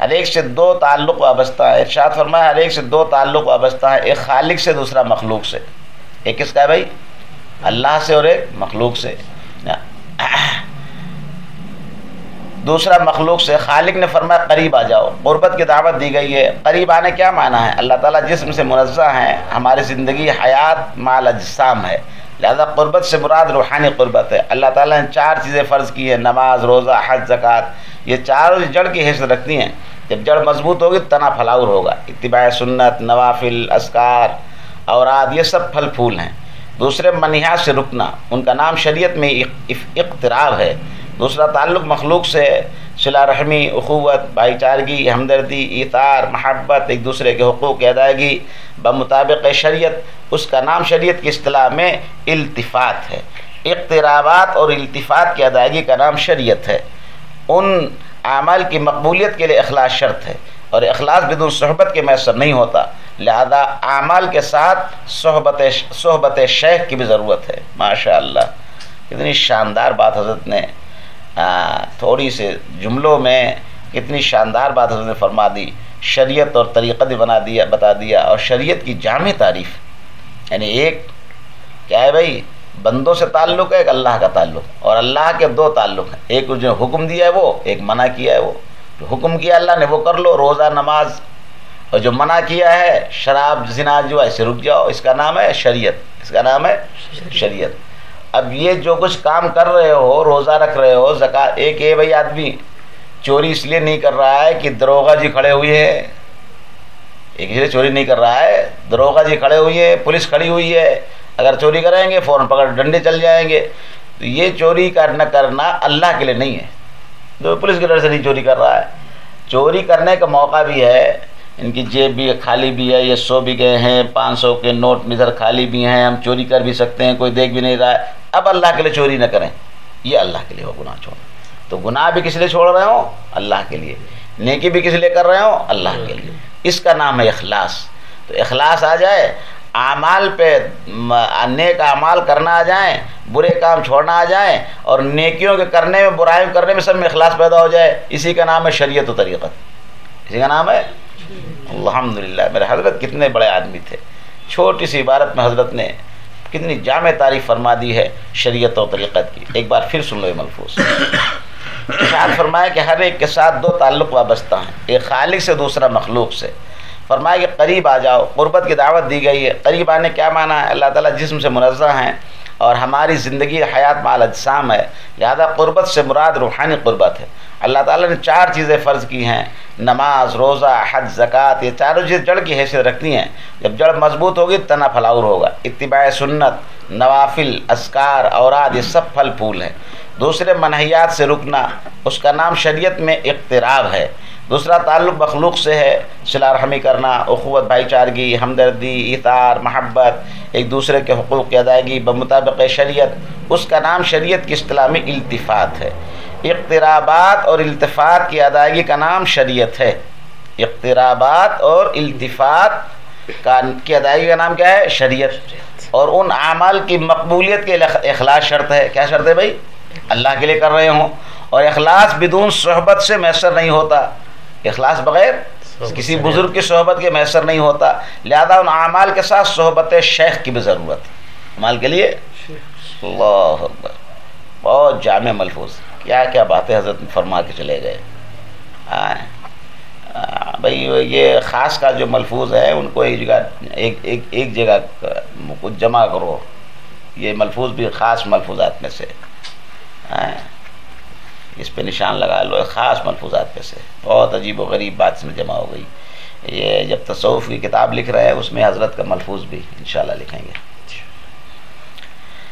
ہر ایک سے دو تعلق وابستہ ہے۔ ارشاد فرمایا، ہر ایک سے دو تعلق وابستہ ہے، ایک خالق سے، دوسرا مخلوق سے۔ ایک کس کا ہے بھائی؟ اللہ سے اور ایک مخلوق سے۔ دوسرا مخلوق سے، خالق نے فرمایا، قریب آ جاؤ۔ قربت کی دعوت دی گئی ہے۔ قریب آنے کیا معنی ہے؟ اللہ تعالیٰ جسم سے منزہ ہیں۔ ہماری زندگی، حیات، مال، اجسام ہے۔ لہذا قربت سے مراد روحانی قربت ہے۔ اللہ تعالیٰ نے چار چیزیں فرض کی ہیں، نماز، روزہ، حج، زکوٰۃ۔ یہ چاروں جڑ کی حیثیت رکھتی ہیں، جب جڑ مضبوط ہوگی تنا پھلاور ہوگا۔ اتباع سنت، نوافل اسکار اوراد، یہ سب پھل پھول ہیں۔ دوسرے منحات سے رکنا، ان کا نام شریعت میں اقتراب ہے۔ دوسرا تعلق مخلوق سے صلاح رحمی، اخوت بھائی چارگی ہمدردی اطار محبت، ایک دوسرے کے حقوق کی ادائیگی، بمطابق شریعت، اس کا نام شریعت کی اصطلاح میں التفات ہے۔ اقترابات اور التفات کی ادائیگی کا نام شریعت ہے۔ ان اعمال کی مقبولیت کے لیے اخلاص شرط ہے اور اخلاص بدون صحبت کے میسر نہیں ہوتا۔ لہذا اعمال کے ساتھ صحبت صحبت شیخ کی بھی ضرورت ہے۔ ماشاء اللہ کتنی شاندار بات حضرت نے تھوڑی سے جملوں میں کتنی شاندار بات حضرت نے فرما دی، شریعت اور طریقہ بنا دیا، بتا دیا، اور شریعت کی جامع تعریف۔ یعنی ایک کیا ہے بھائی، بندوں سے تعلق ہے، ایک اللہ کا تعلق، اور اللہ کے دو تعلق ہیں۔ ایک جو حکم دیا ہے وہ، ایک منع کیا ہے وہ۔ جو حکم کیا اللہ نے وہ کر لو، روزہ، نماز۔ اور جو منع کیا ہے، شراب، زنا، جو ایسے رک جاؤ، اس کا نام ہے شریعت۔ اس کا نام ہے شریعت۔ اب یہ جو کچھ کام کر رہے ہو، روزہ رکھ رہے ہو، زکات، ایک ہے بھائی آدمی، چوری اس لیے نہیں کر رہا ہے کہ دروگا جی کھڑے ہوئے ہیں۔ ایک اس لیے چوری نہیں کر رہا ہے دروگا جی کھڑے ہوئی ہیں، پولیس کھڑی ہوئی ہے۔ اگر چوری کریں گے، فوراً پکڑ ڈنڈے چل جائیں گے۔ تو یہ چوری کرنا کرنا اللہ کے لیے نہیں ہے۔ تو پولیس کے ڈر سے نہیں چوری کر رہا ہے۔ چوری کرنے کا موقع بھی ہے۔ ان کی جیب بھی خالی بھی ہے، یہ سو بھی گئے ہیں، پانچ سو کے نوٹ مدھر خالی بھی ہیں، ہم چوری کر بھی سکتے ہیں، کوئی دیکھ بھی نہیں رہا ہے۔ اب اللہ کے لیے چوری نہ کریں۔ یہ اللہ کے لیے ہو گناہ چھوڑنا۔ تو گناہ بھی کس لیے چھوڑ رہے ہوں؟ اللہ کے لیے۔ نیکی بھی کس لیے کر رہے ہوں؟ اللہ کے لیے۔ اس کا نام ہے اخلاص۔ تو اخلاص آ جائے، اعمال پہ نیک اعمال کرنا آ جائیں، برے کام چھوڑنا آ جائیں، اور نیکیوں کے کرنے میں برائیوں کرنے میں سب میں اخلاص پیدا ہو جائے۔ اسی کا نام ہے شریعت و طریقت۔ اسی کا نام ہے الحمد للہ میرے حضرت کتنے بڑے آدمی تھے۔ چھوٹی سی عبارت میں حضرت نے کتنی جامع تعریف فرما دی ہے شریعت و طریقت کی۔ ایک بار پھر سن لو یہ ملفوظ۔ خیال فرمایا کہ ہر ایک کے ساتھ دو تعلق وابستہ ہیں۔ ایک خالق سے، دوسرا مخلوق سے۔ فرمایا کہ قریب آ جاؤ، قربت کی دعوت دی گئی ہے۔ قریب آنے کیا معنی ہے؟ اللہ تعالیٰ جسم سے منظہ ہیں۔ اور ہماری زندگی حیات مال اجسام ہے۔ لہذا قربت سے مراد روحانی قربت ہے۔ اللہ تعالیٰ نے چار چیزیں فرض کی ہیں۔ نماز، روزہ، حج، زکوٰۃ، یہ چاروں چیز جڑ کی حیثیت رکھتی ہیں۔ جب جڑ مضبوط ہوگی، تنا پھلاور ہوگا۔ اتباع سنت، نوافل اسکار اوراد، یہ سب پھل پھول ہیں۔ دوسرے منحیات سے رکنا، اس کا نام شریعت میں اقتراب ہے۔ دوسرا تعلق مخلوق سے ہے، صلاح رحمی کرنا، اخوت بھائی چارگی ہمدردی اطار محبت، ایک دوسرے کے حقوق کی ادائیگی، بمطابق شریعت، اس کا نام شریعت کی اصطلاح میں التفات ہے۔ اقترابات اور التفات کی ادائیگی کا نام شریعت ہے۔ اقترابات اور التفات کا کی ادائیگی کا نام کیا ہے؟ شریعت۔ اور ان اعمال کی مقبولیت کے اخلاص شرط ہے۔ کیا شرط ہے بھائی؟ اللہ کے لیے کر رہے ہوں۔ اور اخلاص بدون صحبت سے میسر نہیں ہوتا۔ اخلاص بغیر کسی بزرگ کی صحبت کے میسر نہیں ہوتا۔ لہذا ان اعمال کے ساتھ صحبت شیخ کی بھی ضرورت ہے۔ اعمال کے لیے؟ اللہ اکبر۔ بہت جامع ملفوظ۔ کیا کیا باتیں حضرت فرما کے چلے گئے۔ بھائی یہ خاص کا جو ملفوظ ہے ان کو ایک جگہ ایک ایک ایک جگہ کچھ جمع کرو۔ یہ ملفوظ بھی خاص ملفوظات میں سے۔ اس پہ نشان لگا لو خاص ملفوظات پہ سے۔ بہت عجیب و غریب بات اس میں جمع ہو گئی۔ یہ جب تصوف کی کتاب لکھ رہے ہیں اس میں حضرت کا ملفوظ بھی انشاءاللہ لکھیں گے۔